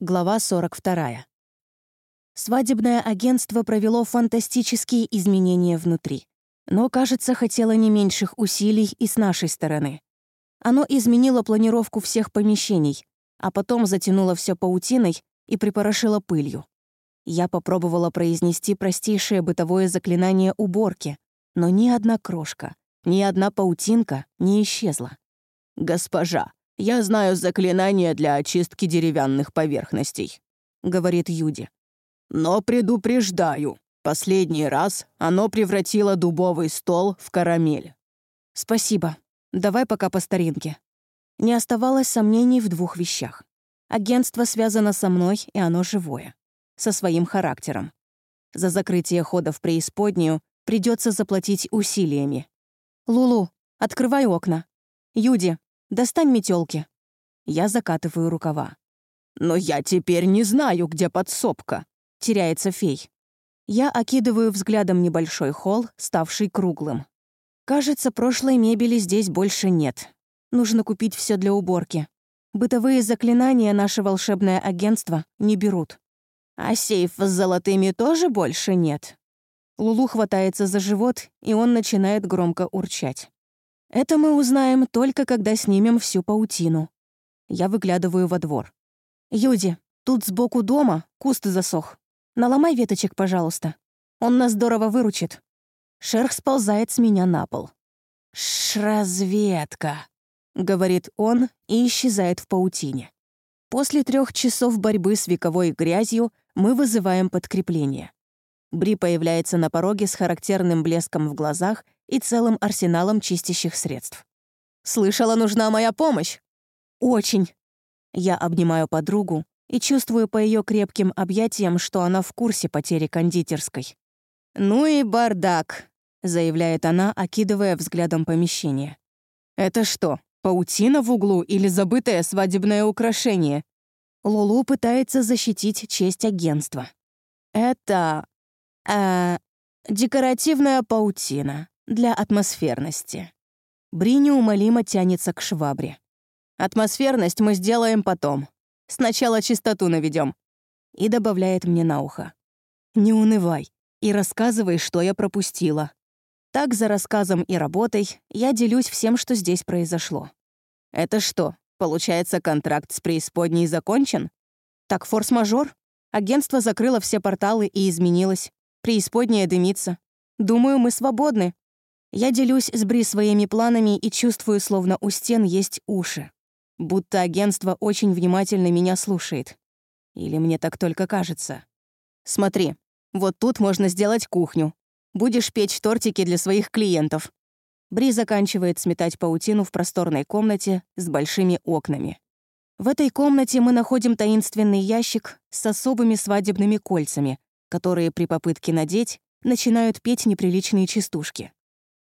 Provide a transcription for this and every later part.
Глава 42. Свадебное агентство провело фантастические изменения внутри, но, кажется, хотело не меньших усилий и с нашей стороны. Оно изменило планировку всех помещений, а потом затянуло все паутиной и припорошило пылью. Я попробовала произнести простейшее бытовое заклинание уборки, но ни одна крошка, ни одна паутинка не исчезла. «Госпожа, «Я знаю заклинание для очистки деревянных поверхностей», — говорит Юди. «Но предупреждаю, последний раз оно превратило дубовый стол в карамель». «Спасибо. Давай пока по старинке». Не оставалось сомнений в двух вещах. Агентство связано со мной, и оно живое. Со своим характером. За закрытие хода в преисподнюю придется заплатить усилиями. «Лулу, открывай окна. Юди, Достань метелки. Я закатываю рукава. «Но я теперь не знаю, где подсобка», — теряется фей. Я окидываю взглядом небольшой холл, ставший круглым. Кажется, прошлой мебели здесь больше нет. Нужно купить все для уборки. Бытовые заклинания наше волшебное агентство не берут. А сейф с золотыми тоже больше нет. Лулу хватается за живот, и он начинает громко урчать. Это мы узнаем только когда снимем всю паутину. Я выглядываю во двор. «Юди, тут сбоку дома куст засох. Наломай веточек, пожалуйста. Он нас здорово выручит». Шерх сползает с меня на пол. «Ш-разведка», — говорит он и исчезает в паутине. После трех часов борьбы с вековой грязью мы вызываем подкрепление. Бри появляется на пороге с характерным блеском в глазах и целым арсеналом чистящих средств. «Слышала, нужна моя помощь?» «Очень». Я обнимаю подругу и чувствую по ее крепким объятиям, что она в курсе потери кондитерской. «Ну и бардак», — заявляет она, окидывая взглядом помещение. «Это что, паутина в углу или забытое свадебное украшение?» Лулу пытается защитить честь агентства. «Это э, декоративная паутина для атмосферности. Бри неумолимо тянется к швабре. Атмосферность мы сделаем потом. Сначала чистоту наведем. И добавляет мне на ухо. Не унывай и рассказывай, что я пропустила. Так за рассказом и работой я делюсь всем, что здесь произошло. Это что, получается, контракт с преисподней закончен? Так форс-мажор. Агентство закрыло все порталы и изменилось. Преисподняя дымится. Думаю, мы свободны. Я делюсь с Бри своими планами и чувствую, словно у стен есть уши. Будто агентство очень внимательно меня слушает. Или мне так только кажется. Смотри, вот тут можно сделать кухню. Будешь печь тортики для своих клиентов. Бри заканчивает сметать паутину в просторной комнате с большими окнами. В этой комнате мы находим таинственный ящик с особыми свадебными кольцами, которые при попытке надеть начинают петь неприличные частушки.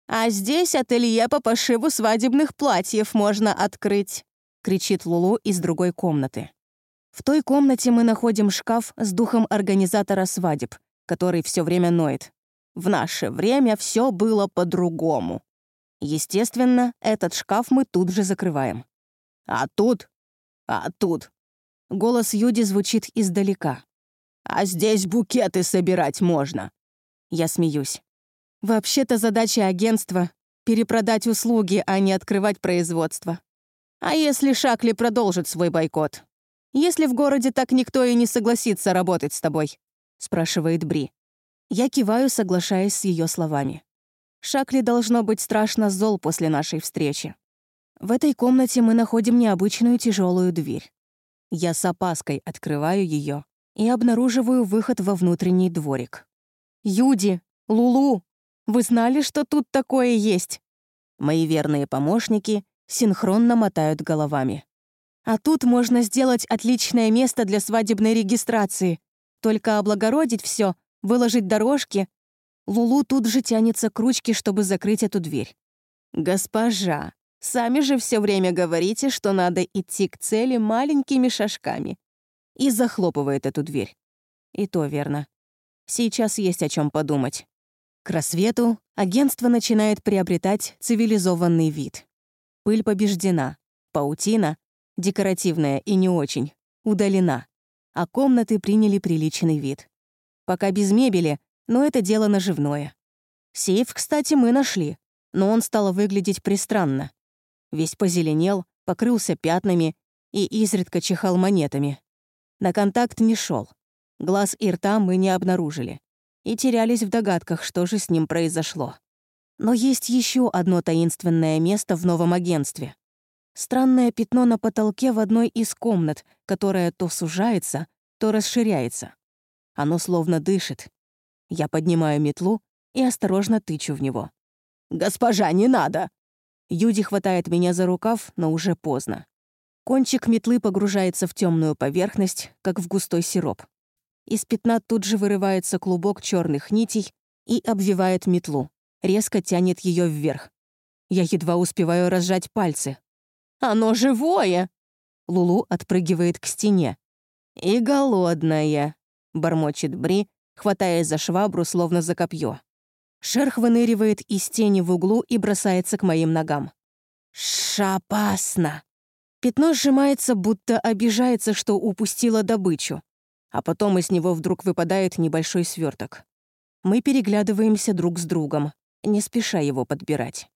«А здесь ателье по пошиву свадебных платьев можно открыть», — кричит Лулу из другой комнаты. В той комнате мы находим шкаф с духом организатора свадеб, который все время ноет. В наше время все было по-другому. Естественно, этот шкаф мы тут же закрываем. «А тут? А тут?» Голос Юди звучит издалека. А здесь букеты собирать можно». Я смеюсь. Вообще-то задача агентства — перепродать услуги, а не открывать производство. А если Шакли продолжит свой бойкот? Если в городе так никто и не согласится работать с тобой? Спрашивает Бри. Я киваю, соглашаясь с ее словами. Шакли должно быть страшно зол после нашей встречи. В этой комнате мы находим необычную тяжелую дверь. Я с опаской открываю ее и обнаруживаю выход во внутренний дворик. «Юди! Лулу! Вы знали, что тут такое есть?» Мои верные помощники синхронно мотают головами. «А тут можно сделать отличное место для свадебной регистрации. Только облагородить все, выложить дорожки». Лулу тут же тянется к ручке, чтобы закрыть эту дверь. «Госпожа, сами же все время говорите, что надо идти к цели маленькими шажками и захлопывает эту дверь. И то верно. Сейчас есть о чем подумать. К рассвету агентство начинает приобретать цивилизованный вид. Пыль побеждена, паутина, декоративная и не очень, удалена. а комнаты приняли приличный вид. Пока без мебели, но это дело наживное. Сейф, кстати, мы нашли, но он стал выглядеть пристранно. Весь позеленел, покрылся пятнами и изредка чихал монетами. На контакт не шел. Глаз и рта мы не обнаружили. И терялись в догадках, что же с ним произошло. Но есть еще одно таинственное место в новом агентстве. Странное пятно на потолке в одной из комнат, которое то сужается, то расширяется. Оно словно дышит. Я поднимаю метлу и осторожно тычу в него. «Госпожа, не надо!» Юди хватает меня за рукав, но уже поздно. Кончик метлы погружается в темную поверхность, как в густой сироп. Из пятна тут же вырывается клубок черных нитей и обвивает метлу, резко тянет ее вверх. Я едва успеваю разжать пальцы. «Оно живое!» Лулу отпрыгивает к стене. «И голодная», — бормочет Бри, хватаясь за швабру, словно за копье. Шерх выныривает из тени в углу и бросается к моим ногам. «Шапасно!» Пятно сжимается, будто обижается, что упустила добычу. А потом из него вдруг выпадает небольшой сверток. Мы переглядываемся друг с другом, не спеша его подбирать.